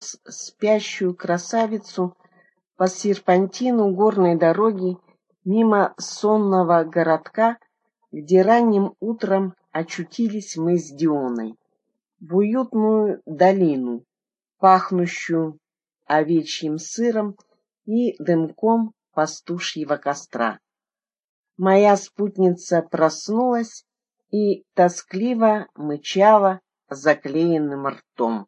спящую красавицу по серпантину горной дороги мимо сонного городка, где ранним утром очутились мы с Дионой, в уютную долину, пахнущую овечьим сыром и дымком пастушьего костра. Моя спутница проснулась и тоскливо мычала заклеенным ртом.